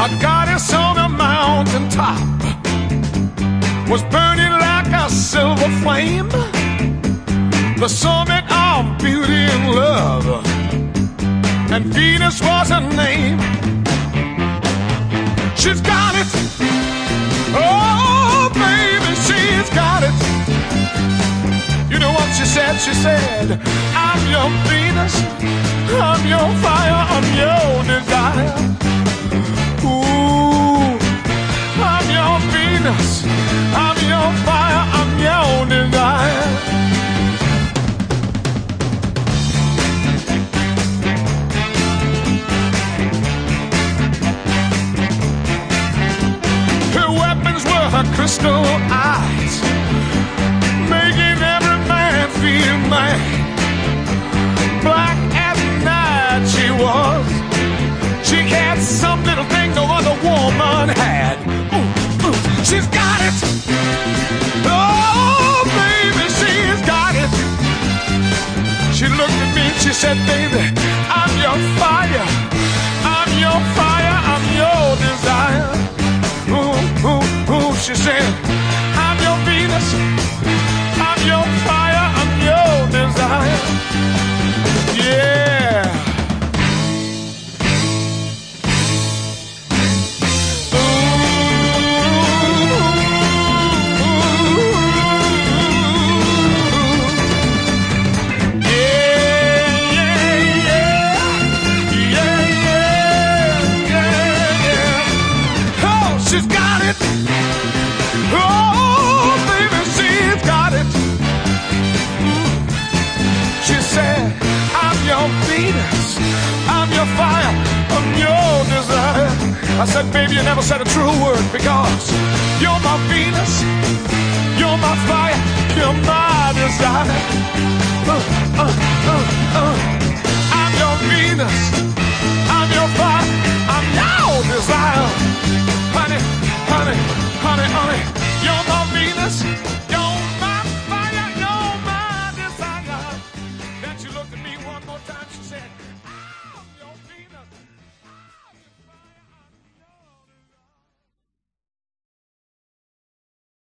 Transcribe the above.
A goddess on a mountain top was burning like a silver flame. The summit of beauty and love. And Venus was her name. She's got it. Oh, baby, she's got it. You know what she said? She said, I'm your Venus, I'm your fire, I'm your desire. Her crystal eyes, making every man feel mad. Black as night she was. She had some little thing no other woman had. Ooh, ooh, she's got it. Oh, baby, she's got it. She looked at me and she said, baby, I'm your fire. I'm your fire. I'm your desire. I'm your Venus. I'm your fire. I'm your desire. Yeah. Yeah, yeah, yeah. Oh, she's got it. Oh, baby, she's got it. She said, I'm your. I'm your fire. I'm your desire. I said, baby, you never said a true word because you're my Venus. You're my fire. You're my desire. You're my Venus.